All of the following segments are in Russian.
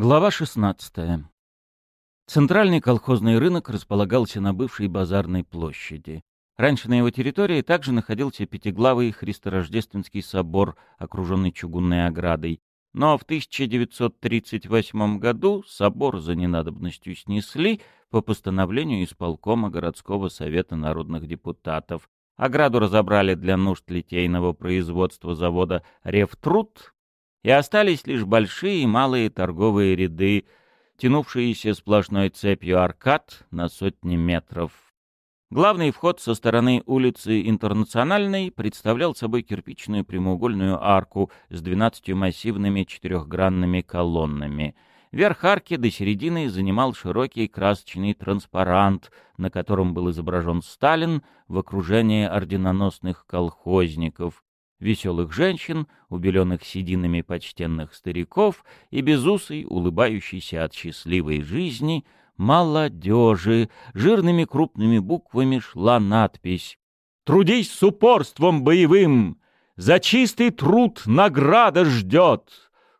Глава 16. Центральный колхозный рынок располагался на бывшей базарной площади. Раньше на его территории также находился пятиглавый Христорождественский собор, окруженный чугунной оградой. Но в 1938 году собор за ненадобностью снесли по постановлению исполкома городского совета народных депутатов. Ограду разобрали для нужд литейного производства завода «Ревтруд», и остались лишь большие и малые торговые ряды, тянувшиеся сплошной цепью аркад на сотни метров. Главный вход со стороны улицы Интернациональной представлял собой кирпичную прямоугольную арку с двенадцатью массивными четырехгранными колоннами. Верх арки до середины занимал широкий красочный транспарант, на котором был изображен Сталин в окружении орденоносных колхозников, веселых женщин, убеленных сединами почтенных стариков и безусой, улыбающейся от счастливой жизни, молодежи. Жирными крупными буквами шла надпись «Трудись с упорством боевым! За чистый труд награда ждет!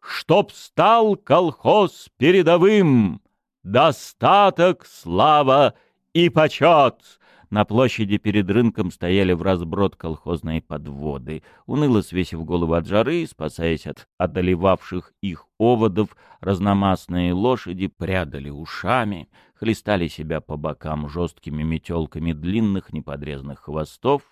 Чтоб стал колхоз передовым! Достаток, слава и почет!» На площади перед рынком стояли в разброд колхозные подводы. Уныло свесив голову от жары, спасаясь от одолевавших их оводов, разномастные лошади прядали ушами, хлестали себя по бокам жесткими метелками длинных неподрезанных хвостов,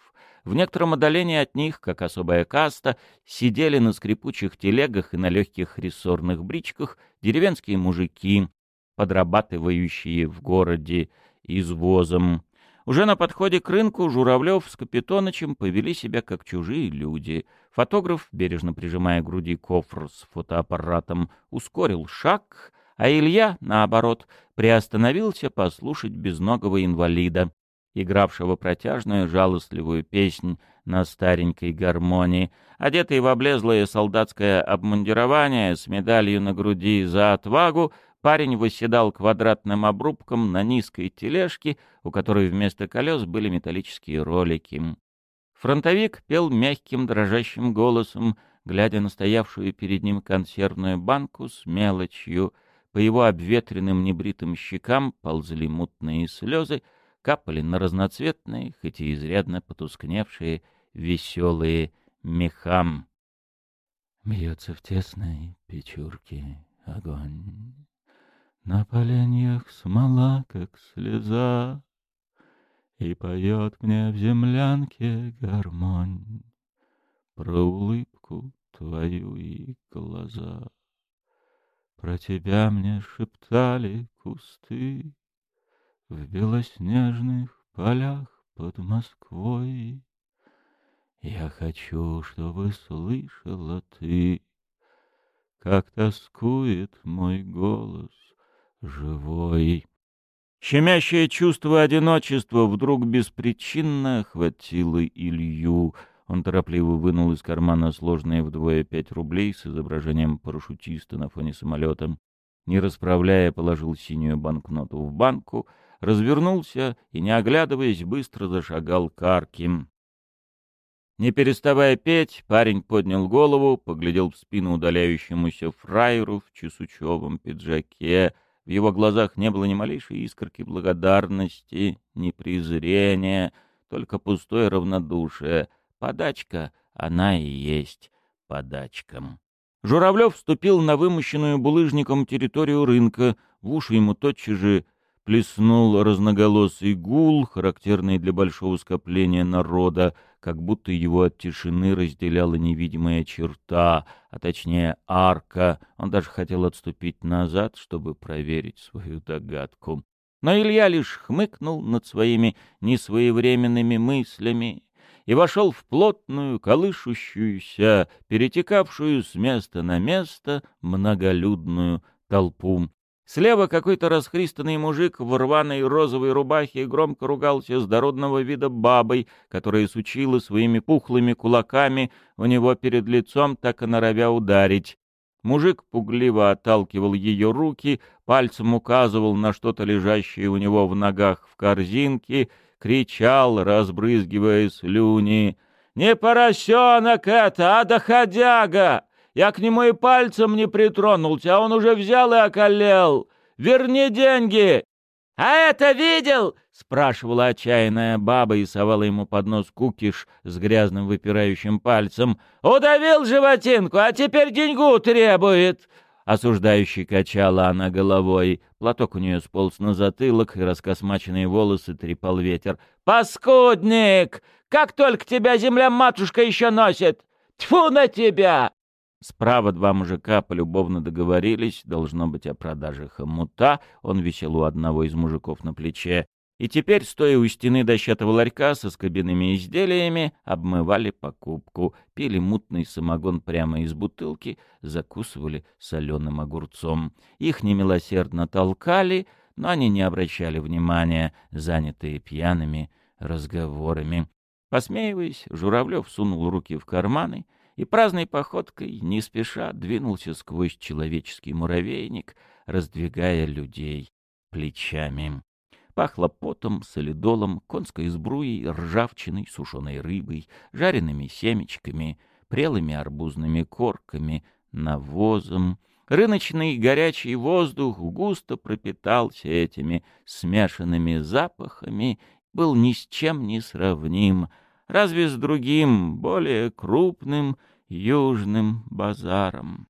в некотором отдалении от них, как особая каста, сидели на скрипучих телегах и на легких рессорных бричках деревенские мужики, подрабатывающие в городе извозом, уже на подходе к рынку Журавлев с Капитонычем повели себя как чужие люди. Фотограф, бережно прижимая к груди кофр с фотоаппаратом, ускорил шаг, а Илья, наоборот, приостановился послушать безногого инвалида, игравшего протяжную жалостливую песнь на старенькой гармонии, одетый в облезлое солдатское обмундирование с медалью на груди за отвагу, Парень восседал квадратным обрубком на низкой тележке, у которой вместо колес были металлические ролики. Фронтовик пел мягким дрожащим голосом, глядя на стоявшую перед ним консервную банку с мелочью. По его обветренным небритым щекам ползли мутные слезы, капали на разноцветные, хоть и изрядно потускневшие, веселые мехам. Бьется в тесной печурке огонь. На поленьях смола, как слеза, И поет мне в землянке гармонь Про улыбку твою и глаза. Про тебя мне шептали кусты В белоснежных полях под Москвой. Я хочу, чтобы слышала ты, Как тоскует мой голос живой. Щемящее чувство одиночества вдруг беспричинно охватило Илью. Он торопливо вынул из кармана сложные вдвое пять рублей с изображением парашютиста на фоне самолета. Не расправляя, положил синюю банкноту в банку, развернулся и, не оглядываясь, быстро зашагал к арке. Не переставая петь, парень поднял голову, поглядел в спину удаляющемуся фраеру в чесучевом пиджаке — в его глазах не было ни малейшей искорки благодарности, ни презрения, только пустое равнодушие. Подачка, она и есть подачка. Журавлев вступил на вымощенную булыжником территорию рынка. В уши ему тотчас же плеснул разноголосый гул, характерный для большого скопления народа, как будто его от тишины разделяла невидимая черта, а точнее арка. Он даже хотел отступить назад, чтобы проверить свою догадку. Но Илья лишь хмыкнул над своими несвоевременными мыслями и вошел в плотную, колышущуюся, перетекавшую с места на место многолюдную толпу. Слева какой-то расхристанный мужик в рваной розовой рубахе громко ругался с дородного вида бабой, которая сучила своими пухлыми кулаками у него перед лицом, так и норовя ударить. Мужик пугливо отталкивал ее руки, пальцем указывал на что-то лежащее у него в ногах в корзинке, кричал, разбрызгивая слюни. «Не поросенок это, а доходяга! Я к нему и пальцем не притронулся, а он уже взял и околел. Верни деньги!» «А это видел?» — спрашивала отчаянная баба и совала ему под нос кукиш с грязным выпирающим пальцем. «Удавил животинку, а теперь деньгу требует!» Осуждающий качала она головой. Платок у нее сполз на затылок, и раскосмаченные волосы трепал ветер. «Паскудник! Как только тебя земля-матушка еще носит! Тьфу на тебя!» Справа два мужика полюбовно договорились, должно быть, о продаже хомута, он висел у одного из мужиков на плече, и теперь, стоя у стены дощатого ларька со скобяными изделиями, обмывали покупку, пили мутный самогон прямо из бутылки, закусывали соленым огурцом. Их немилосердно толкали, но они не обращали внимания, занятые пьяными разговорами. Посмеиваясь, Журавлев сунул руки в карманы и праздной походкой, не спеша, двинулся сквозь человеческий муравейник, раздвигая людей плечами. Пахло потом, солидолом, конской сбруей, ржавчиной, сушеной рыбой, жареными семечками, прелыми арбузными корками, навозом. Рыночный горячий воздух густо пропитался этими смешанными запахами, был ни с чем не сравним — разве с другим, более крупным южным базаром.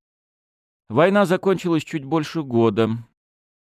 Война закончилась чуть больше года.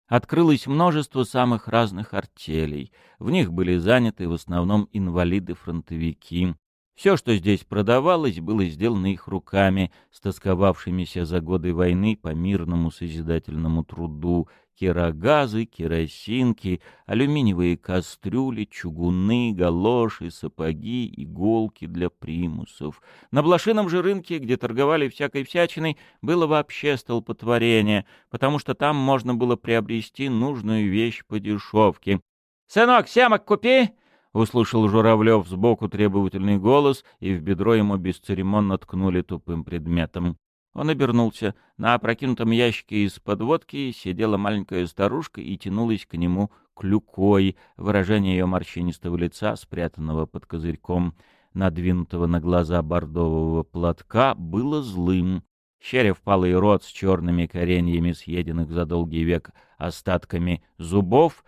Открылось множество самых разных артелей. В них были заняты в основном инвалиды-фронтовики. Все, что здесь продавалось, было сделано их руками, стосковавшимися за годы войны по мирному созидательному труду, керогазы, керосинки, алюминиевые кастрюли, чугуны, галоши, сапоги, иголки для примусов. На блошином же рынке, где торговали всякой всячиной, было вообще столпотворение, потому что там можно было приобрести нужную вещь по дешевке. «Сынок, семок купи!» — услышал Журавлев сбоку требовательный голос, и в бедро ему бесцеремонно ткнули тупым предметом. Он обернулся. На опрокинутом ящике из подводки сидела маленькая старушка и тянулась к нему клюкой. Выражение ее морщинистого лица, спрятанного под козырьком надвинутого на глаза бордового платка, было злым. Щеря впалый рот с черными кореньями, съеденных за долгий век остатками зубов,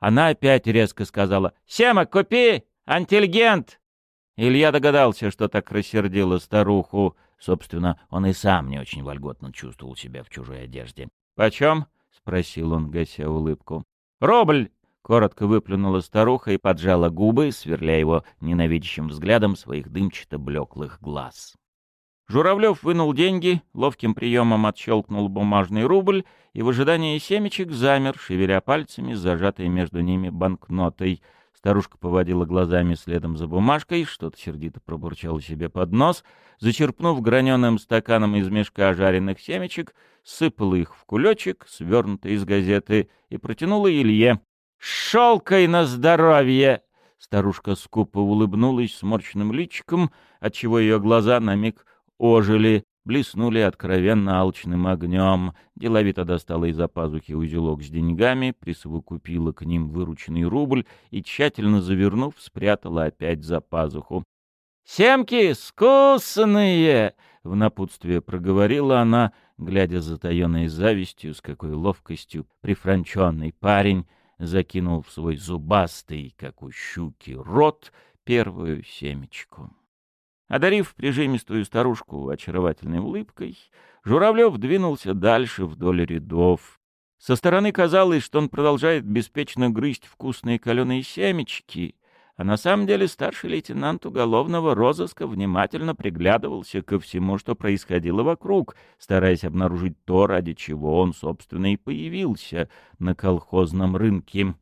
она опять резко сказала «Сема, купи! Антильгент!» Илья догадался, что так рассердило старуху. Собственно, он и сам не очень вольготно чувствовал себя в чужой одежде. «Почем?» — спросил он, гася улыбку. «Рубль!» — коротко выплюнула старуха и поджала губы, сверляя его ненавидящим взглядом своих дымчато-блеклых глаз. Журавлев вынул деньги, ловким приемом отщелкнул бумажный рубль и в ожидании семечек замер, шевеля пальцами, зажатой между ними банкнотой — Старушка поводила глазами следом за бумажкой, что-то сердито пробурчала себе под нос, зачерпнув граненым стаканом из мешка жареных семечек, сыпала их в кулечек, свернутый из газеты, и протянула Илье. «Шелкой на здоровье!» Старушка скупо улыбнулась сморченным личиком, отчего ее глаза на миг ожили блеснули откровенно алчным огнем. Деловито достала из-за пазухи узелок с деньгами, присовокупила к ним вырученный рубль и, тщательно завернув, спрятала опять за пазуху. «Семки скусные!» — в напутствие проговорила она, глядя затаенной завистью, с какой ловкостью прифранченный парень закинул в свой зубастый, как у щуки, рот первую семечку. Одарив прижимистую старушку очаровательной улыбкой, Журавлев двинулся дальше вдоль рядов. Со стороны казалось, что он продолжает беспечно грызть вкусные каленые семечки, а на самом деле старший лейтенант уголовного розыска внимательно приглядывался ко всему, что происходило вокруг, стараясь обнаружить то, ради чего он, собственно, и появился на колхозном рынке.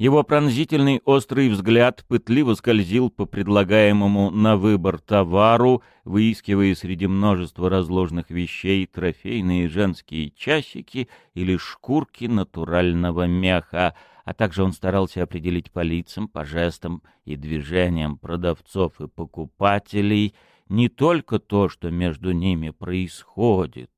Его пронзительный острый взгляд пытливо скользил по предлагаемому на выбор товару, выискивая среди множества разложенных вещей трофейные женские часики или шкурки натурального меха, а также он старался определить по лицам, по жестам и движениям продавцов и покупателей не только то, что между ними происходит,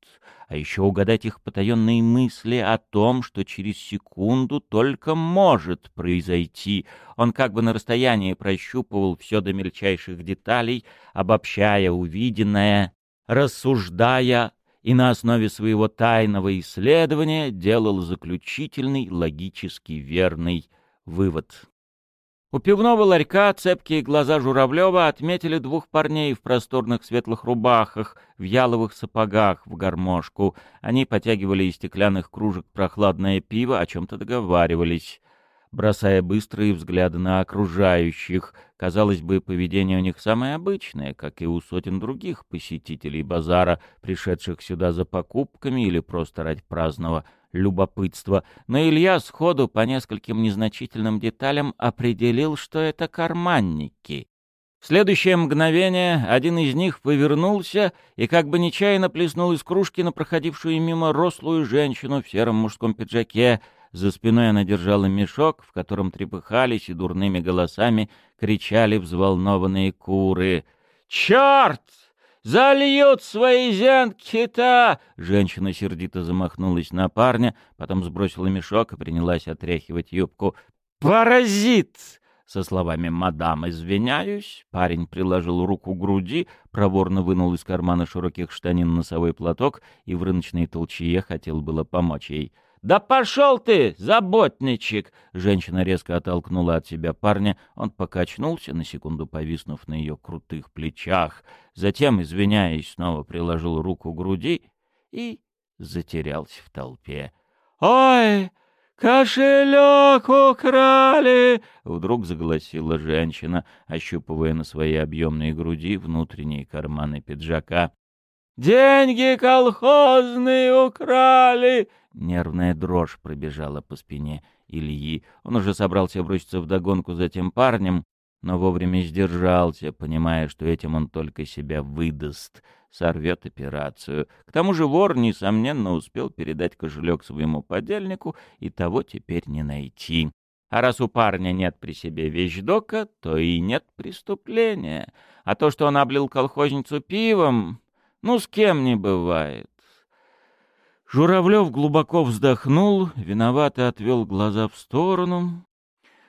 а еще угадать их потаенные мысли о том, что через секунду только может произойти. Он как бы на расстоянии прощупывал все до мельчайших деталей, обобщая увиденное, рассуждая и на основе своего тайного исследования делал заключительный, логически верный вывод. У пивного ларька цепкие глаза Журавлева отметили двух парней в просторных светлых рубахах, в яловых сапогах, в гармошку. Они потягивали из стеклянных кружек прохладное пиво, о чем-то договаривались бросая быстрые взгляды на окружающих. Казалось бы, поведение у них самое обычное, как и у сотен других посетителей базара, пришедших сюда за покупками или просто ради праздного любопытства. Но Илья сходу по нескольким незначительным деталям определил, что это карманники. В следующее мгновение один из них повернулся и как бы нечаянно плеснул из кружки на проходившую мимо рослую женщину в сером мужском пиджаке, за спиной она держала мешок, в котором трепыхались и дурными голосами кричали взволнованные куры. «Черт! Зальют свои зенки-то!» Женщина сердито замахнулась на парня, потом сбросила мешок и принялась отряхивать юбку. «Паразит!» Со словами «Мадам, извиняюсь», парень приложил руку к груди, проворно вынул из кармана широких штанин носовой платок и в рыночной толчье хотел было помочь ей. «Да пошел ты, заботничек!» Женщина резко оттолкнула от себя парня. Он покачнулся, на секунду повиснув на ее крутых плечах. Затем, извиняясь, снова приложил руку к груди и затерялся в толпе. «Ой, кошелек украли!» Вдруг загласила женщина, ощупывая на своей объемной груди внутренние карманы пиджака. «Деньги колхозные украли!» Нервная дрожь пробежала по спине Ильи. Он уже собрался броситься вдогонку за тем парнем, но вовремя сдержался, понимая, что этим он только себя выдаст, сорвет операцию. К тому же вор, несомненно, успел передать кошелек своему подельнику, и того теперь не найти. А раз у парня нет при себе вещдока, то и нет преступления. А то, что он облил колхозницу пивом, ну, с кем не бывает. Журавлев глубоко вздохнул, виновато отвел глаза в сторону.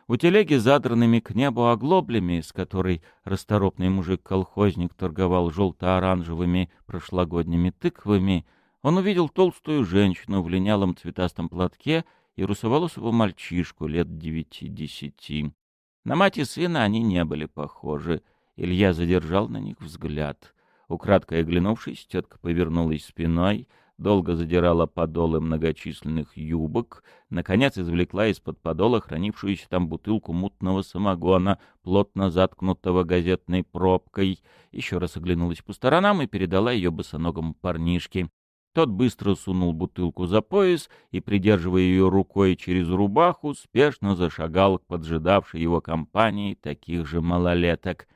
У телеги задранными к небу оглоблями, с которой расторопный мужик-колхозник торговал желто-оранжевыми прошлогодними тыквами, он увидел толстую женщину в линялом цветастом платке и русоволосого мальчишку лет девяти-десяти. На мать и сына они не были похожи. Илья задержал на них взгляд. Украдкой оглянувшись, тетка повернулась спиной — долго задирала подолы многочисленных юбок, наконец извлекла из-под подола хранившуюся там бутылку мутного самогона, плотно заткнутого газетной пробкой, еще раз оглянулась по сторонам и передала ее босоногому парнишке. Тот быстро сунул бутылку за пояс и, придерживая ее рукой через рубаху, спешно зашагал к поджидавшей его компании таких же малолеток.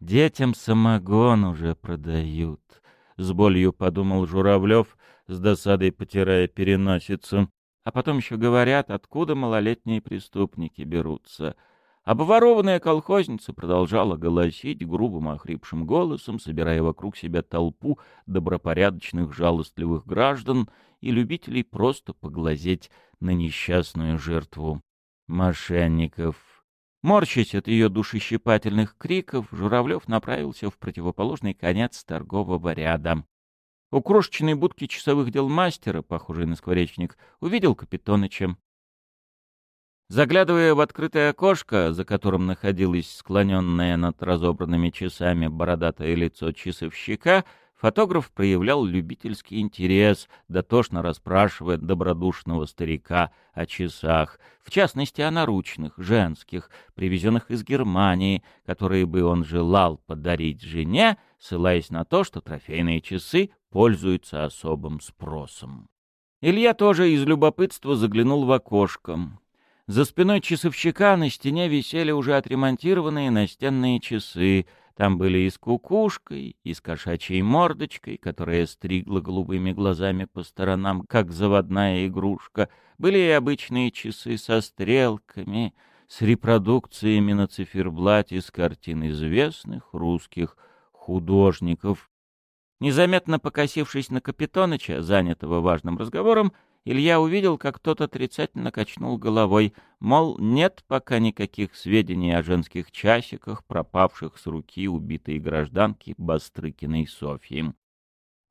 «Детям самогон уже продают», — с болью подумал Журавлев, с досадой потирая переносицу. А потом еще говорят, откуда малолетние преступники берутся. Обворованная колхозница продолжала голосить грубым охрипшим голосом, собирая вокруг себя толпу добропорядочных жалостливых граждан и любителей просто поглазеть на несчастную жертву мошенников. Морщась от ее душещипательных криков, Журавлев направился в противоположный конец торгового ряда. У крошечной будки часовых дел мастера, похожей на скворечник, увидел Капитоныча. Заглядывая в открытое окошко, за которым находилось склоненное над разобранными часами бородатое лицо часовщика, фотограф проявлял любительский интерес, дотошно расспрашивая добродушного старика о часах, в частности о наручных, женских, привезенных из Германии, которые бы он желал подарить жене, ссылаясь на то, что трофейные часы пользуются особым спросом. Илья тоже из любопытства заглянул в окошко. За спиной часовщика на стене висели уже отремонтированные настенные часы. Там были и с кукушкой, и с кошачьей мордочкой, которая стригла голубыми глазами по сторонам, как заводная игрушка. Были и обычные часы со стрелками, с репродукциями на циферблате с картин известных русских художников. Незаметно покосившись на Капитоныча, занятого важным разговором, Илья увидел, как тот отрицательно качнул головой, мол, нет пока никаких сведений о женских часиках, пропавших с руки убитой гражданки Бастрыкиной Софьи.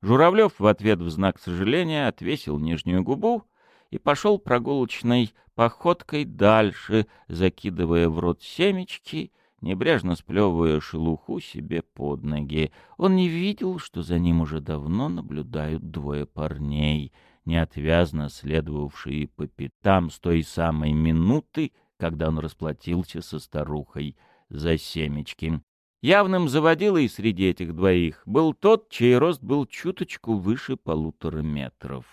Журавлев в ответ в знак сожаления отвесил нижнюю губу и пошел прогулочной походкой дальше, закидывая в рот семечки, небрежно сплевывая шелуху себе под ноги. Он не видел, что за ним уже давно наблюдают двое парней, неотвязно следовавшие по пятам с той самой минуты, когда он расплатился со старухой за семечки. Явным заводилой среди этих двоих был тот, чей рост был чуточку выше полутора метров.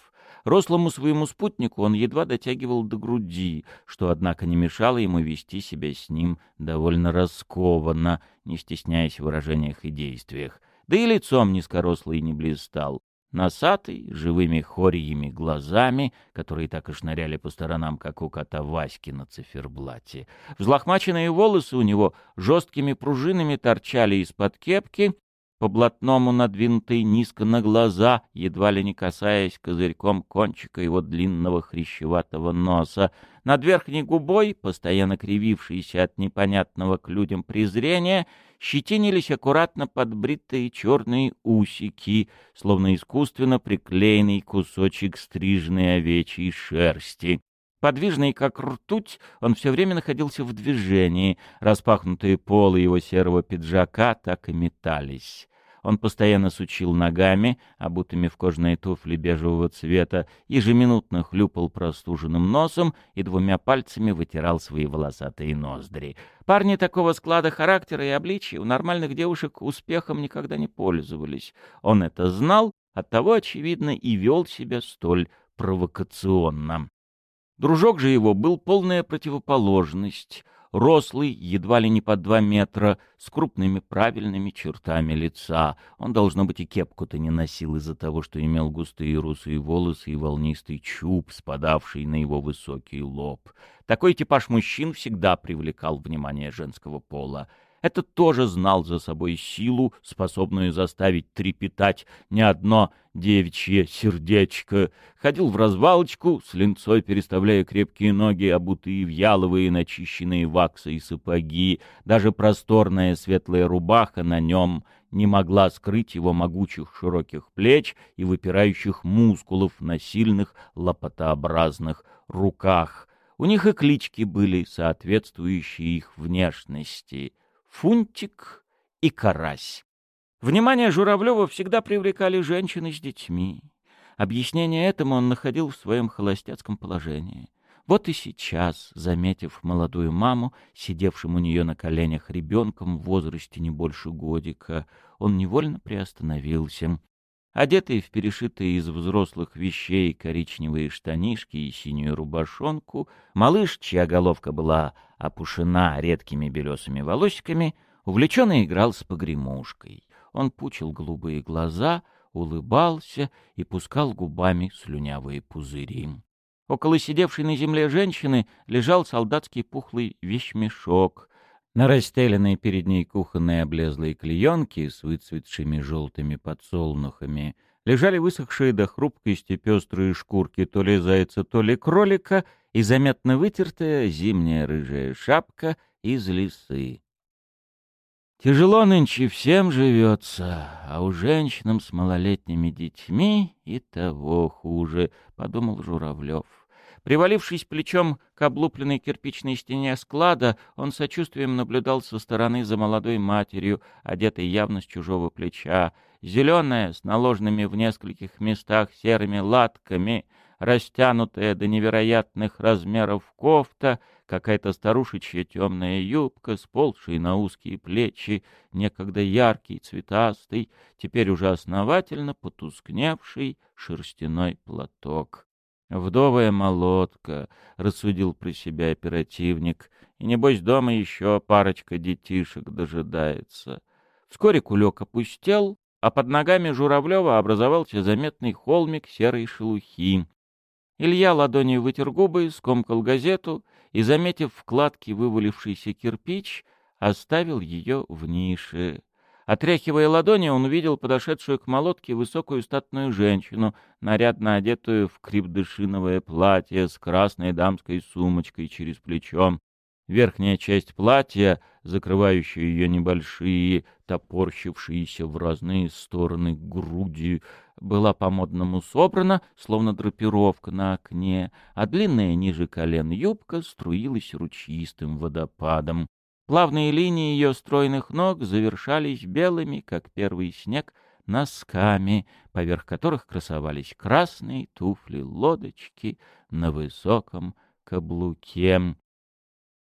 Рослому своему спутнику он едва дотягивал до груди, что, однако, не мешало ему вести себя с ним довольно раскованно, не стесняясь в выражениях и действиях. Да и лицом низкорослый не блистал носатый, живыми хорьями глазами, которые так и шныряли по сторонам, как у кота Васьки на циферблате. Взлохмаченные волосы у него жесткими пружинами торчали из-под кепки, по блатному надвинутой низко на глаза, едва ли не касаясь козырьком кончика его длинного хрящеватого носа. Над верхней губой, постоянно кривившейся от непонятного к людям презрения, щетинились аккуратно подбритые черные усики, словно искусственно приклеенный кусочек стрижной овечьей шерсти. Подвижный, как ртуть, он все время находился в движении. Распахнутые полы его серого пиджака так и метались. Он постоянно сучил ногами, обутыми в кожаные туфли бежевого цвета, ежеминутно хлюпал простуженным носом и двумя пальцами вытирал свои волосатые ноздри. Парни такого склада характера и обличия у нормальных девушек успехом никогда не пользовались. Он это знал, оттого, очевидно, и вел себя столь провокационно. Дружок же его был полная противоположность, рослый, едва ли не по два метра, с крупными правильными чертами лица. Он, должно быть, и кепку-то не носил из-за того, что имел густые русые волосы и волнистый чуб, спадавший на его высокий лоб. Такой типаж мужчин всегда привлекал внимание женского пола. Этот тоже знал за собой силу, способную заставить трепетать не одно девичье сердечко. Ходил в развалочку, с линцой переставляя крепкие ноги, обутые в яловые, начищенные ваксой сапоги. Даже просторная светлая рубаха на нем не могла скрыть его могучих широких плеч и выпирающих мускулов на сильных лопатообразных руках. У них и клички были, соответствующие их внешности — Фунтик и Карась. Внимание Журавлева всегда привлекали женщины с детьми. Объяснение этому он находил в своем холостяцком положении. Вот и сейчас, заметив молодую маму, сидевшим у нее на коленях ребенком в возрасте не больше годика, он невольно приостановился. Одетый в перешитые из взрослых вещей коричневые штанишки и синюю рубашонку, малыш, чья головка была опушена редкими белесыми волосиками, увлеченно играл с погремушкой. Он пучил голубые глаза, улыбался и пускал губами слюнявые пузыри. Около сидевшей на земле женщины лежал солдатский пухлый вещмешок. На расстеленной перед ней кухонной облезлой клеенке с выцветшими желтыми подсолнухами лежали высохшие до хрупкости пестрые шкурки то ли зайца, то ли кролика — и заметно вытертая зимняя рыжая шапка из лисы. Тяжело нынче всем живется, а у женщинам с малолетними детьми и того хуже, — подумал Журавлев. Привалившись плечом к облупленной кирпичной стене склада, он сочувствием наблюдал со стороны за молодой матерью, одетой явно с чужого плеча, зеленая, с наложенными в нескольких местах серыми латками — растянутая до невероятных размеров кофта, какая-то старушечья темная юбка, сползшие на узкие плечи, некогда яркий, цветастый, теперь уже основательно потускневший шерстяной платок. «Вдовая молотка», — рассудил про себя оперативник, — «и небось дома еще парочка детишек дожидается». Вскоре кулек опустел, а под ногами Журавлева образовался заметный холмик серой шелухи. Илья ладонью вытер губы, скомкал газету и, заметив вкладки вывалившийся кирпич, оставил ее в нише. Отряхивая ладони, он увидел подошедшую к молотке высокую статную женщину, нарядно одетую в крепдышиновое платье с красной дамской сумочкой через плечо. Верхняя часть платья, закрывающая ее небольшие, топорщившиеся в разные стороны груди, была по-модному собрана, словно драпировка на окне, а длинная ниже колен юбка струилась ручистым водопадом. Плавные линии ее стройных ног завершались белыми, как первый снег, носками, поверх которых красовались красные туфли-лодочки на высоком каблуке.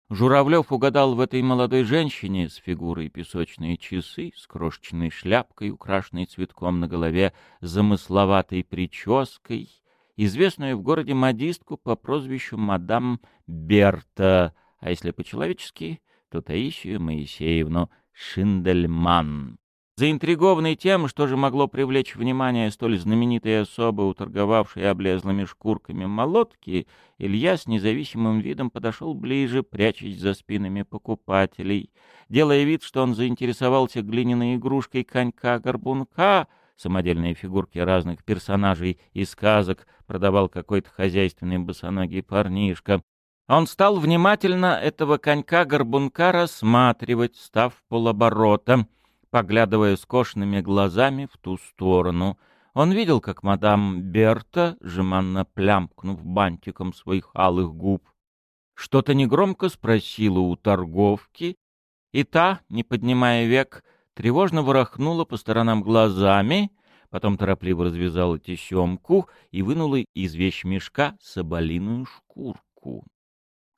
Журавлев угадал в этой молодой женщине с фигурой песочные часы, с крошечной шляпкой, украшенной цветком на голове, замысловатой прической, известную в городе модистку по прозвищу мадам Берта, а если по-человечески, то Таисию Моисеевну Шиндельман. Заинтригованный тем, что же могло привлечь внимание столь знаменитой особы, уторговавшей облезлыми шкурками молотки, Илья с независимым видом подошел ближе, прячась за спинами покупателей. Делая вид, что он заинтересовался глиняной игрушкой конька-горбунка, самодельные фигурки разных персонажей и сказок продавал какой-то хозяйственный босоногий парнишка. Он стал внимательно этого конька-горбунка рассматривать, став полоборота — поглядывая скошенными глазами в ту сторону. Он видел, как мадам Берта, жеманно плямкнув бантиком своих алых губ, что-то негромко спросила у торговки, и та, не поднимая век, тревожно ворохнула по сторонам глазами, потом торопливо развязала тесемку и вынула из вещмешка соболиную шкурку.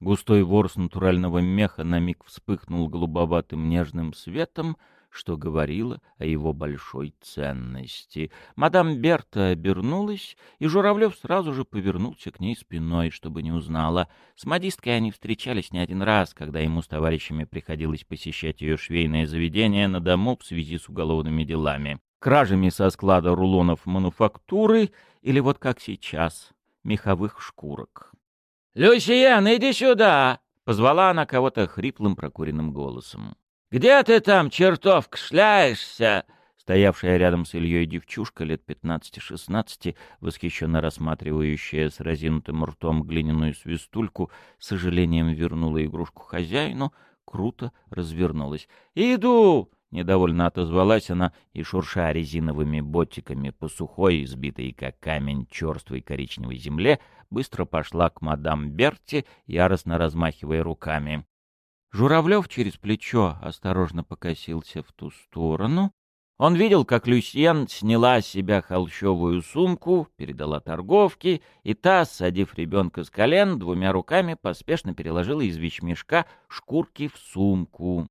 Густой ворс натурального меха на миг вспыхнул голубоватым нежным светом, что говорило о его большой ценности. Мадам Берта обернулась, и Журавлев сразу же повернулся к ней спиной, чтобы не узнала. С модисткой они встречались не один раз, когда ему с товарищами приходилось посещать ее швейное заведение на дому в связи с уголовными делами. Кражами со склада рулонов мануфактуры или вот как сейчас, меховых шкурок. «Люсиен, иди сюда!» — позвала она кого-то хриплым прокуренным голосом. «Где ты там, чертовка, шляешься?» Стоявшая рядом с Ильей девчушка лет пятнадцати-шестнадцати, восхищенно рассматривающая с разинутым ртом глиняную свистульку, с сожалением вернула игрушку хозяину, круто развернулась. «Иду!» — недовольно отозвалась она и, шурша резиновыми ботиками по сухой, избитой как камень черствой коричневой земле, быстро пошла к мадам Берти, яростно размахивая руками. Журавлев через плечо осторожно покосился в ту сторону. Он видел, как Люсьен сняла с себя холщовую сумку, передала торговке, и та, садив ребенка с колен, двумя руками поспешно переложила из вещмешка шкурки в сумку.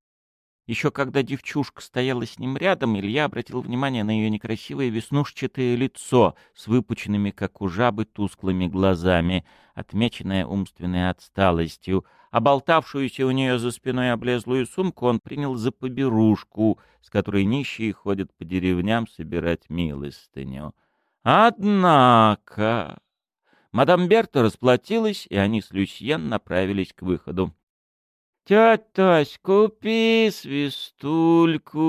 Еще когда девчушка стояла с ним рядом, Илья обратил внимание на ее некрасивое веснушчатое лицо с выпученными, как у жабы, тусклыми глазами, отмеченное умственной отсталостью, а болтавшуюся у нее за спиной облезлую сумку он принял за поберушку, с которой нищие ходят по деревням собирать милостыню. Однако... Мадам Берта расплатилась, и они с Люсьен направились к выходу. «Тетя Тась, купи свистульку!»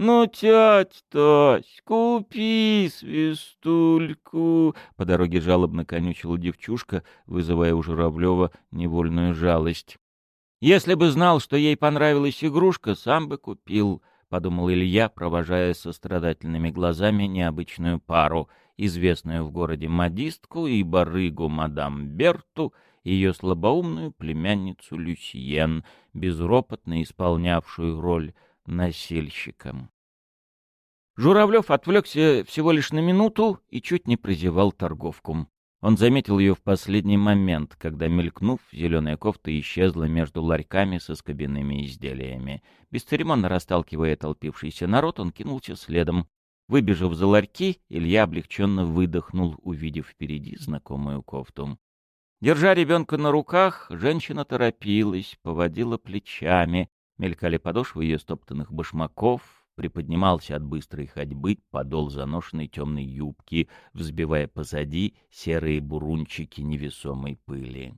«Ну, тетя Тась, купи свистульку!» По дороге жалобно конючила девчушка, вызывая у Журавлева невольную жалость. «Если бы знал, что ей понравилась игрушка, сам бы купил», — подумал Илья, провожая сострадательными глазами необычную пару, известную в городе модистку и барыгу мадам Берту, ее слабоумную племянницу Люсьен, безропотно исполнявшую роль носильщиком. Журавлев отвлекся всего лишь на минуту и чуть не прозевал торговку. Он заметил ее в последний момент, когда, мелькнув, зеленая кофта исчезла между ларьками со скобяными изделиями. Бесцеремонно расталкивая толпившийся народ, он кинулся следом. Выбежав за ларьки, Илья облегченно выдохнул, увидев впереди знакомую кофту. Держа ребенка на руках, женщина торопилась, поводила плечами, Мелькали подошвы ее стоптанных башмаков, приподнимался от быстрой ходьбы подол заношенной темной юбки, взбивая позади серые бурунчики невесомой пыли.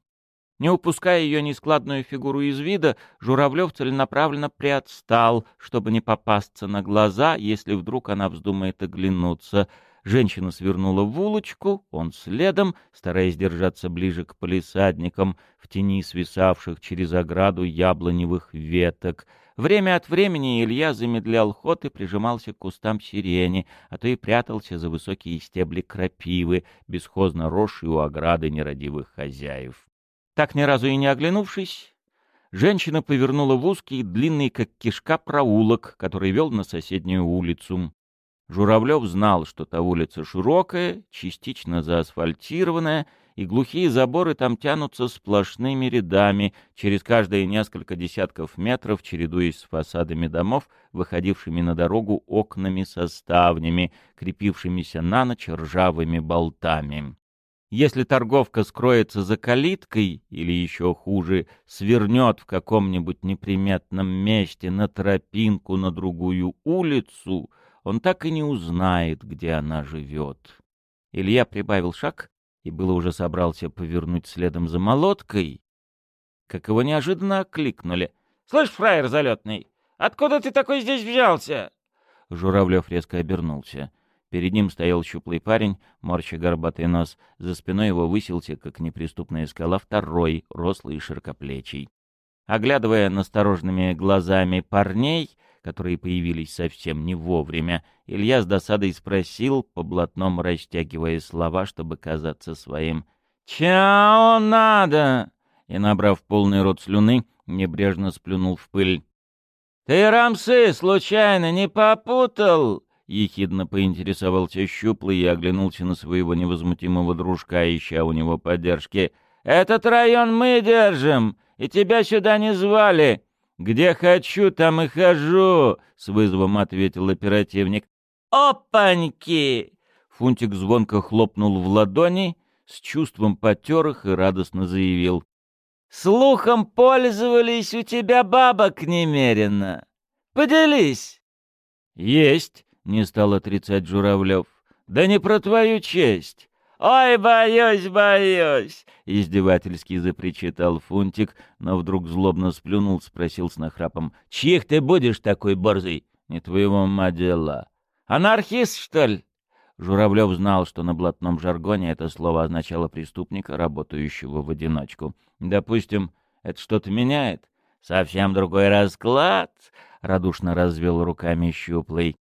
Не упуская ее нескладную фигуру из вида, Журавлев целенаправленно приотстал, чтобы не попасться на глаза, если вдруг она вздумает оглянуться. Женщина свернула в улочку, он следом, стараясь держаться ближе к полисадникам, в тени свисавших через ограду яблоневых веток. Время от времени Илья замедлял ход и прижимался к кустам сирени, а то и прятался за высокие стебли крапивы, бесхозно росшие у ограды нерадивых хозяев. Так ни разу и не оглянувшись, женщина повернула в узкий, длинный, как кишка, проулок, который вел на соседнюю улицу. Журавлев знал, что та улица широкая, частично заасфальтированная, и глухие заборы там тянутся сплошными рядами, через каждые несколько десятков метров, чередуясь с фасадами домов, выходившими на дорогу окнами со ставнями, крепившимися на ночь ржавыми болтами. Если торговка скроется за калиткой, или еще хуже, свернет в каком-нибудь неприметном месте на тропинку на другую улицу — он так и не узнает, где она живет. Илья прибавил шаг и было уже собрался повернуть следом за молоткой, как его неожиданно окликнули. — Слышь, фраер залетный, откуда ты такой здесь взялся? Журавлев резко обернулся. Перед ним стоял щуплый парень, морща горбатый нос. За спиной его высился, как неприступная скала, второй, рослый и широкоплечий. Оглядывая настороженными глазами парней, которые появились совсем не вовремя, Илья с досадой спросил, по блатному растягивая слова, чтобы казаться своим. «Чао надо!» И, набрав полный рот слюны, небрежно сплюнул в пыль. «Ты, Рамсы, случайно не попутал?» Ехидно поинтересовался щуплый и оглянулся на своего невозмутимого дружка, ища у него поддержки. «Этот район мы держим, и тебя сюда не звали. «Где хочу, там и хожу», — с вызовом ответил оперативник. «Опаньки!» Фунтик звонко хлопнул в ладони, с чувством потер их и радостно заявил. «Слухом пользовались у тебя бабок немерено. Поделись!» «Есть», — не стал отрицать Журавлев. «Да не про твою честь. «Ой, боюсь, боюсь!» — издевательски запричитал Фунтик, но вдруг злобно сплюнул, спросил с нахрапом. «Чьих ты будешь такой борзый?» «Не твоего ма дела». «Анархист, что ли?» Журавлев знал, что на блатном жаргоне это слово означало преступника, работающего в одиночку. «Допустим, это что-то меняет?» «Совсем другой расклад», — радушно развел руками щуплый.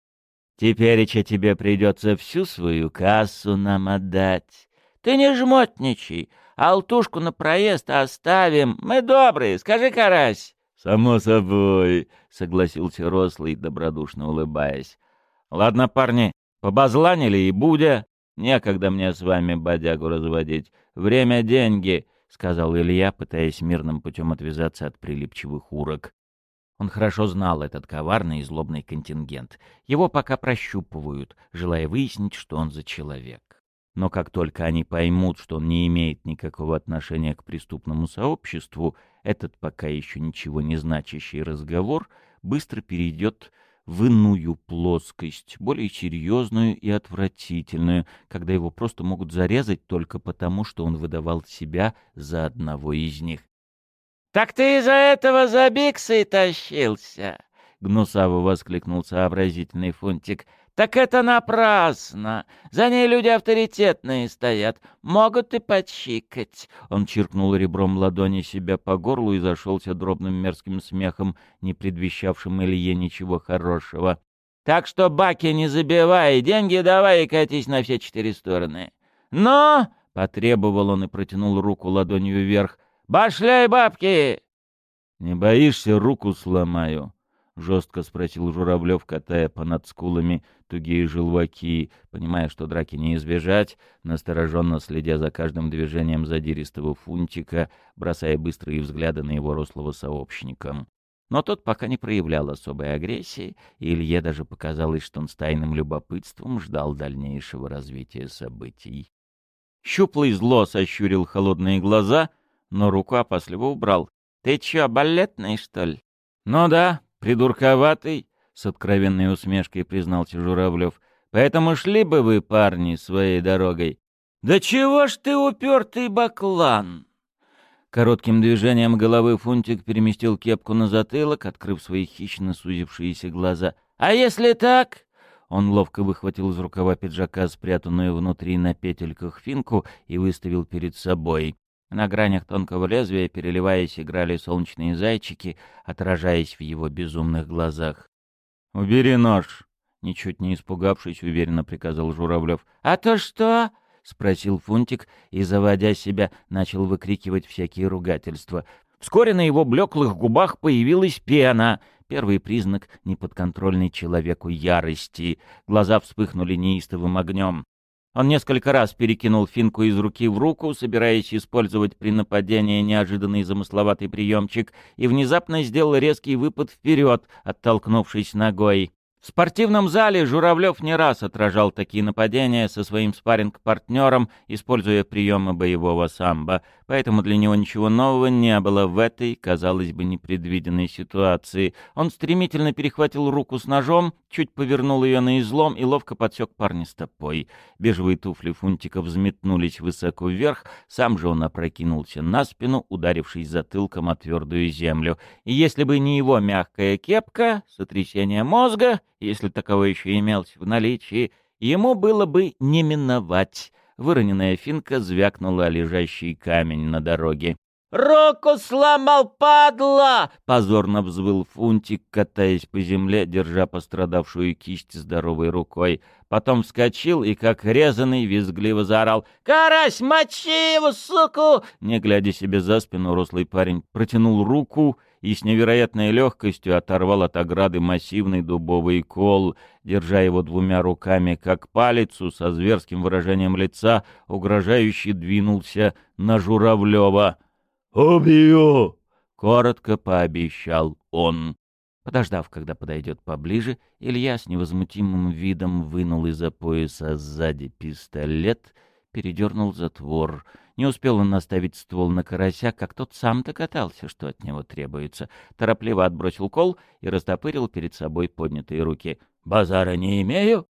Тепереча тебе придется всю свою кассу нам отдать. Ты не жмотничай, алтушку на проезд оставим. Мы добрые, скажи, карась. Само собой, согласился рослый, добродушно улыбаясь. Ладно, парни, побазланили и будя. Некогда мне с вами бодягу разводить. Время — деньги, — сказал Илья, пытаясь мирным путем отвязаться от прилипчивых урок. Он хорошо знал этот коварный и злобный контингент. Его пока прощупывают, желая выяснить, что он за человек. Но как только они поймут, что он не имеет никакого отношения к преступному сообществу, этот пока еще ничего не значащий разговор быстро перейдет в иную плоскость, более серьезную и отвратительную, когда его просто могут зарезать только потому, что он выдавал себя за одного из них. «Так ты из-за этого за биксой тащился?» — гнусаво воскликнул сообразительный Фунтик. «Так это напрасно! За ней люди авторитетные стоят, могут и подчикать!» Он чиркнул ребром ладони себя по горлу и зашелся дробным мерзким смехом, не предвещавшим Илье ничего хорошего. «Так что баки не забивай, деньги давай и катись на все четыре стороны!» «Но!» — потребовал он и протянул руку ладонью вверх. Башляй бабки!» «Не боишься, руку сломаю?» — жестко спросил Журавлев, катая понад скулами тугие желваки, понимая, что драки не избежать, настороженно следя за каждым движением задиристого фунтика, бросая быстрые взгляды на его рослого сообщника. Но тот пока не проявлял особой агрессии, и Илье даже показалось, что он с тайным любопытством ждал дальнейшего развития событий. Щуплый зло сощурил холодные глаза — но руку опасливо убрал. «Ты чё, балетный, что ли?» «Ну да, придурковатый», — с откровенной усмешкой признался Журавлев. «Поэтому шли бы вы, парни, своей дорогой». «Да чего ж ты упертый баклан?» Коротким движением головы Фунтик переместил кепку на затылок, открыв свои хищно сузившиеся глаза. «А если так?» Он ловко выхватил из рукава пиджака спрятанную внутри на петельках финку и выставил перед собой. На гранях тонкого лезвия, переливаясь, играли солнечные зайчики, отражаясь в его безумных глазах. «Убери нож!» — ничуть не испугавшись, уверенно приказал Журавлев. «А то что?» — спросил Фунтик и, заводя себя, начал выкрикивать всякие ругательства. Вскоре на его блеклых губах появилась пена — Первый признак неподконтрольной человеку ярости. Глаза вспыхнули неистовым огнем. Он несколько раз перекинул финку из руки в руку, собираясь использовать при нападении неожиданный замысловатый приемчик, и внезапно сделал резкий выпад вперед, оттолкнувшись ногой. В спортивном зале Журавлев не раз отражал такие нападения со своим спарринг-партнером, используя приемы боевого самбо, поэтому для него ничего нового не было в этой, казалось бы, непредвиденной ситуации. Он стремительно перехватил руку с ножом, чуть повернул ее на излом и ловко подсек парня стопой. Бежевые туфли Фунтика взметнулись высоко вверх, сам же он опрокинулся на спину, ударившись затылком о твердую землю. И если бы не его мягкая кепка, сотрясение мозга, если таковой еще имелось в наличии, ему было бы не миновать. Выроненная финка звякнула лежащий камень на дороге. «Руку сломал, падла!» — позорно взвыл Фунтик, катаясь по земле, держа пострадавшую кисть здоровой рукой. Потом вскочил и, как резанный, визгливо заорал. «Карась, мочи его, суку!» Не глядя себе за спину, рослый парень протянул руку и с невероятной легкостью оторвал от ограды массивный дубовый кол, держа его двумя руками, как палицу, со зверским выражением лица, угрожающе двинулся на Журавлева. «Убью!» — коротко пообещал он. Подождав, когда подойдет поближе, Илья с невозмутимым видом вынул из-за пояса сзади пистолет, передернул затвор — не успел он наставить ствол на карася, как тот сам догадался, что от него требуется. Торопливо отбросил кол и растопырил перед собой поднятые руки. «Базара не имею!»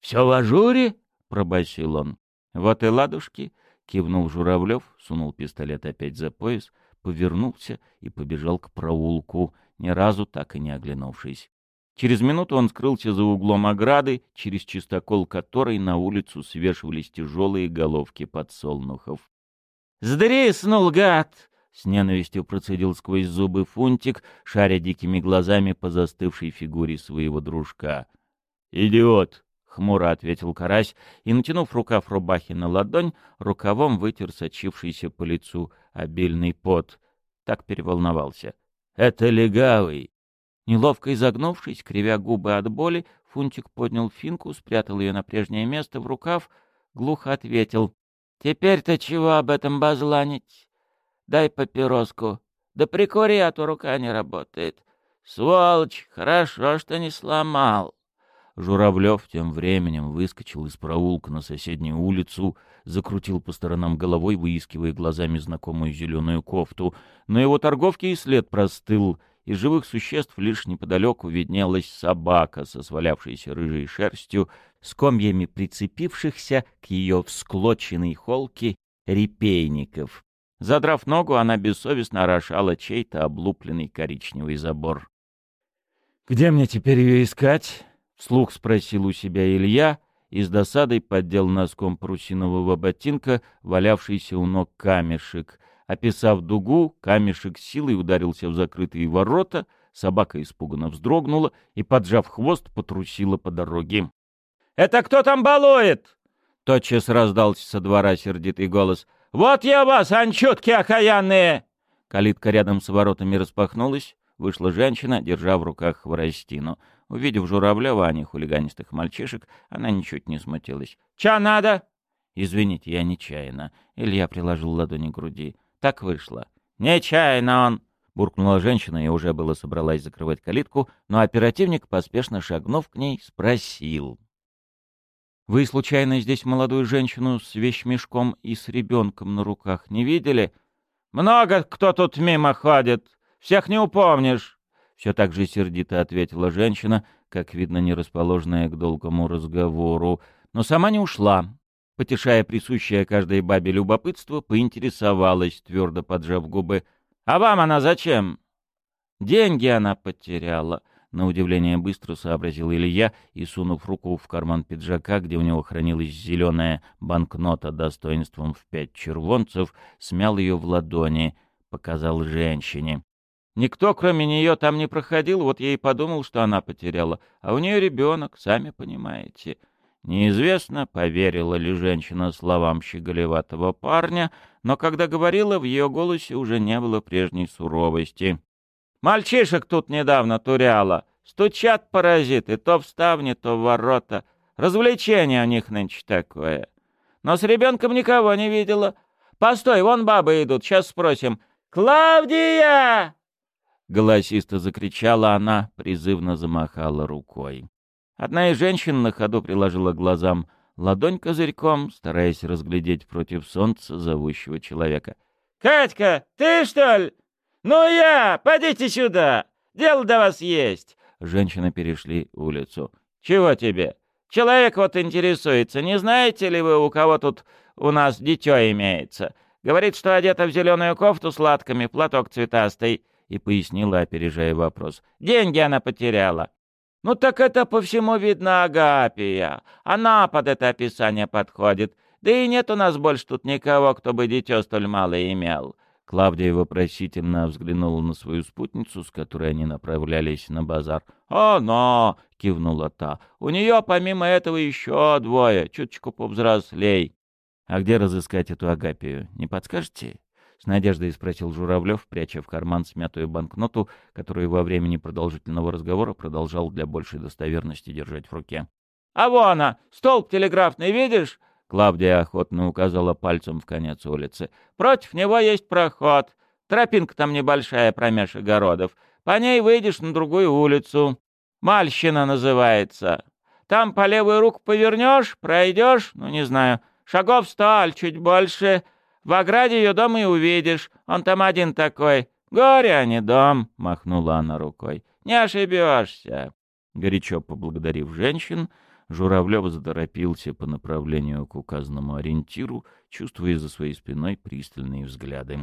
«Все в ажуре?» — пробасил он. «Вот и ладушки!» — кивнул Журавлев, сунул пистолет опять за пояс, повернулся и побежал к проулку, ни разу так и не оглянувшись. Через минуту он скрылся за углом ограды, через чистокол которой на улицу свешивались тяжелые головки подсолнухов. «Сдриснул, гад!» — с ненавистью процедил сквозь зубы Фунтик, шаря дикими глазами по застывшей фигуре своего дружка. «Идиот!» — хмуро ответил Карась и, натянув рукав рубахи на ладонь, рукавом вытер сочившийся по лицу обильный пот. Так переволновался. «Это легавый!» Неловко изогнувшись, кривя губы от боли, Фунтик поднял финку, спрятал ее на прежнее место в рукав, глухо ответил. — Теперь-то чего об этом базланить? Дай папироску. Да прикури, а то рука не работает. Сволочь, хорошо, что не сломал. Журавлев тем временем выскочил из проулка на соседнюю улицу, закрутил по сторонам головой, выискивая глазами знакомую зеленую кофту, но его торговки и след простыл — из живых существ лишь неподалеку виднелась собака со свалявшейся рыжей шерстью, с комьями прицепившихся к ее всклоченной холке репейников. Задрав ногу, она бессовестно орошала чей-то облупленный коричневый забор. «Где мне теперь ее искать?» — вслух спросил у себя Илья и с досадой поддел носком парусинового ботинка валявшийся у ног камешек — Описав дугу, камешек силой ударился в закрытые ворота, собака испуганно вздрогнула и, поджав хвост, потрусила по дороге. «Это кто там балует?» Тотчас раздался со двора сердитый голос. «Вот я вас, анчутки окаянные!» Калитка рядом с воротами распахнулась. Вышла женщина, держа в руках хворостину. Увидев Журавлева, а не хулиганистых мальчишек, она ничуть не смутилась. «Ча надо?» «Извините, я нечаянно». Илья приложил ладони к груди. Так вышло. «Нечаянно он!» — буркнула женщина и уже было собралась закрывать калитку, но оперативник, поспешно шагнув к ней, спросил. «Вы, случайно, здесь молодую женщину с вещмешком и с ребенком на руках не видели?» «Много кто тут мимо ходит. Всех не упомнишь!» Все так же сердито ответила женщина, как видно, не расположенная к долгому разговору, но сама не ушла, потешая присущее каждой бабе любопытство, поинтересовалась, твердо поджав губы. «А вам она зачем?» «Деньги она потеряла», — на удивление быстро сообразил Илья и, сунув руку в карман пиджака, где у него хранилась зеленая банкнота достоинством в пять червонцев, смял ее в ладони, показал женщине. Никто, кроме нее, там не проходил, вот я и подумал, что она потеряла. А у нее ребенок, сами понимаете. Неизвестно, поверила ли женщина словам щеголеватого парня, но когда говорила, в ее голосе уже не было прежней суровости. «Мальчишек тут недавно туряло. Стучат паразиты, то в ставни, то в ворота. Развлечение у них нынче такое. Но с ребенком никого не видела. Постой, вон бабы идут, сейчас спросим. «Клавдия!» Голосисто закричала она, призывно замахала рукой. Одна из женщин на ходу приложила глазам ладонь козырьком, стараясь разглядеть против солнца зовущего человека. «Катька, ты что ли? Ну я! Подите сюда! Дело до вас есть!» Женщины перешли улицу. «Чего тебе? Человек вот интересуется, не знаете ли вы, у кого тут у нас дитё имеется? Говорит, что одета в зеленую кофту с латками, платок цветастый и пояснила, опережая вопрос. «Деньги она потеряла». «Ну так это по всему видно Агапия. Она под это описание подходит. Да и нет у нас больше тут никого, кто бы дитё столь мало имел». Клавдия вопросительно взглянула на свою спутницу, с которой они направлялись на базар. «О, но!» — кивнула та. «У нее помимо этого еще двое, чуточку повзрослей». «А где разыскать эту Агапию, не подскажете?» — с надеждой спросил Журавлев, пряча в карман смятую банкноту, которую во времени продолжительного разговора продолжал для большей достоверности держать в руке. «А вон она! Столб телеграфный, видишь?» Клавдия охотно указала пальцем в конец улицы. «Против него есть проход. Тропинка там небольшая промеж огородов. По ней выйдешь на другую улицу. Мальщина называется. Там по левую руку повернешь, пройдешь, ну не знаю, шагов сто, чуть больше — в ограде ее дом и увидишь. Он там один такой. Горе, а не дом!» — махнула она рукой. «Не ошибешься!» Горячо поблагодарив женщин, Журавлев заторопился по направлению к указанному ориентиру, чувствуя за своей спиной пристальные взгляды.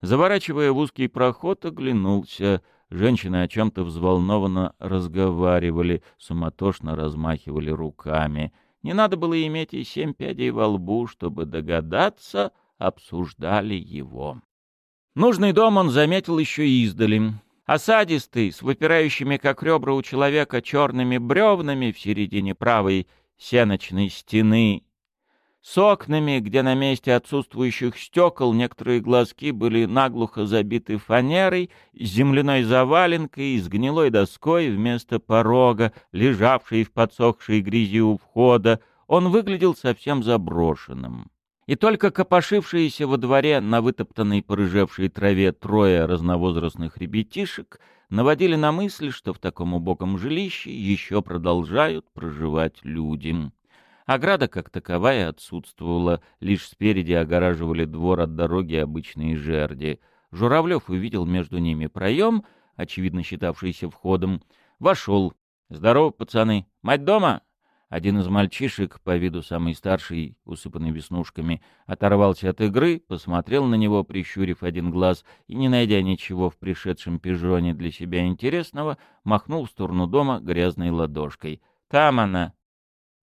Заворачивая в узкий проход, оглянулся. Женщины о чем-то взволнованно разговаривали, суматошно размахивали руками. Не надо было иметь и семь пядей во лбу, чтобы догадаться, обсуждали его. Нужный дом он заметил еще издали. Осадистый, с выпирающими, как ребра у человека, черными бревнами в середине правой сеночной стены, с окнами, где на месте отсутствующих стекол некоторые глазки были наглухо забиты фанерой, земляной заваленкой и с гнилой доской вместо порога, лежавшей в подсохшей грязи у входа, он выглядел совсем заброшенным и только копошившиеся во дворе на вытоптанной порыжевшей траве трое разновозрастных ребятишек наводили на мысль, что в таком убогом жилище еще продолжают проживать люди. Ограда как таковая отсутствовала, лишь спереди огораживали двор от дороги обычные жерди. Журавлев увидел между ними проем, очевидно считавшийся входом, вошел. «Здорово, пацаны! Мать дома?» Один из мальчишек, по виду самый старший, усыпанный веснушками, оторвался от игры, посмотрел на него, прищурив один глаз, и, не найдя ничего в пришедшем пижоне для себя интересного, махнул в сторону дома грязной ладошкой. «Там она!»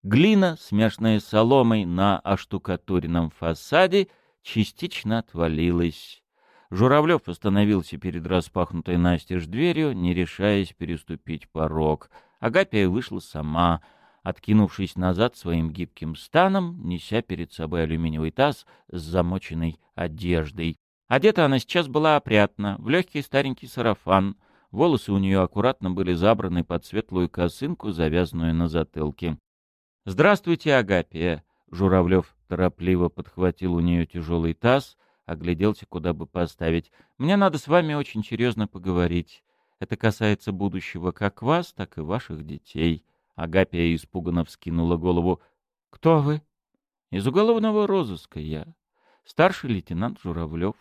Глина, смешанная с соломой на оштукатуренном фасаде, частично отвалилась. Журавлев остановился перед распахнутой настежь дверью, не решаясь переступить порог. Агапия вышла сама — откинувшись назад своим гибким станом, неся перед собой алюминиевый таз с замоченной одеждой. Одета она сейчас была опрятна, в легкий старенький сарафан. Волосы у нее аккуратно были забраны под светлую косынку, завязанную на затылке. «Здравствуйте, Агапия!» Журавлев торопливо подхватил у нее тяжелый таз, огляделся, куда бы поставить. «Мне надо с вами очень серьезно поговорить. Это касается будущего как вас, так и ваших детей». Агапия испуганно вскинула голову. «Кто вы?» «Из уголовного розыска я. Старший лейтенант Журавлев».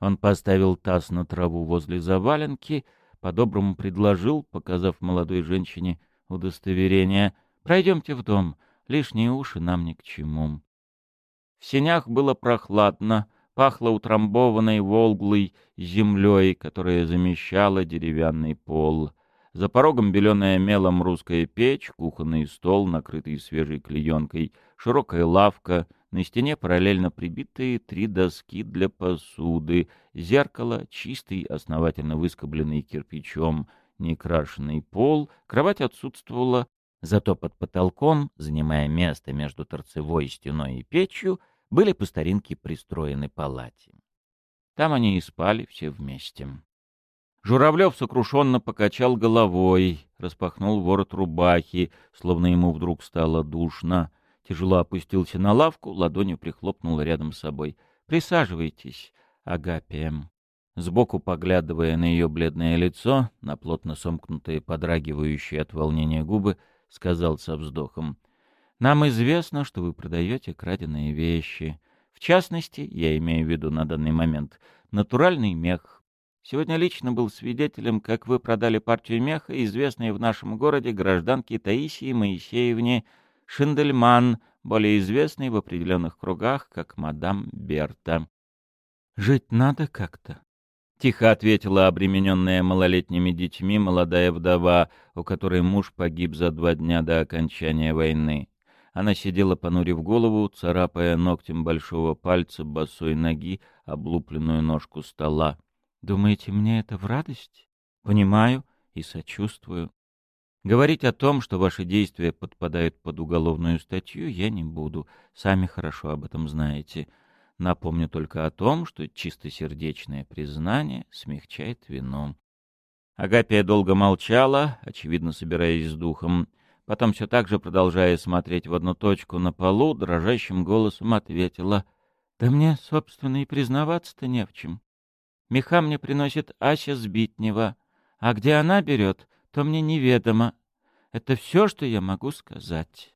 Он поставил таз на траву возле заваленки, по-доброму предложил, показав молодой женщине удостоверение. «Пройдемте в дом, лишние уши нам ни к чему». В сенях было прохладно, пахло утрамбованной волглой землей, которая замещала деревянный пол — За порогом беленая мелом русская печь, кухонный стол, накрытый свежей клеенкой, широкая лавка, на стене параллельно прибитые три доски для посуды, зеркало, чистый, основательно выскобленный кирпичом, некрашенный пол, кровать отсутствовала, зато под потолком, занимая место между торцевой стеной и печью, были по старинке пристроены палати. Там они и спали все вместе. Журавлев сокрушенно покачал головой, распахнул ворот рубахи, словно ему вдруг стало душно. Тяжело опустился на лавку, ладонью прихлопнул рядом с собой. «Присаживайтесь, Агапия». Сбоку, поглядывая на ее бледное лицо, на плотно сомкнутые, подрагивающие от волнения губы, сказал со вздохом. «Нам известно, что вы продаете краденые вещи. В частности, я имею в виду на данный момент, натуральный мех, Сегодня лично был свидетелем, как вы продали партию меха, известной в нашем городе гражданке Таисии Моисеевне Шиндельман, более известной в определенных кругах как мадам Берта. «Жить надо как-то», — тихо ответила обремененная малолетними детьми молодая вдова, у которой муж погиб за два дня до окончания войны. Она сидела, понурив голову, царапая ногтем большого пальца босой ноги облупленную ножку стола. Думаете, мне это в радость? Понимаю и сочувствую. Говорить о том, что ваши действия подпадают под уголовную статью, я не буду. Сами хорошо об этом знаете. Напомню только о том, что чистосердечное признание смягчает вину. Агапия долго молчала, очевидно, собираясь с духом. Потом, все так же продолжая смотреть в одну точку на полу, дрожащим голосом ответила. — Да мне, собственно, и признаваться-то не в чем. Меха мне приносит Ася Сбитнева, а где она берет, то мне неведомо. Это все, что я могу сказать.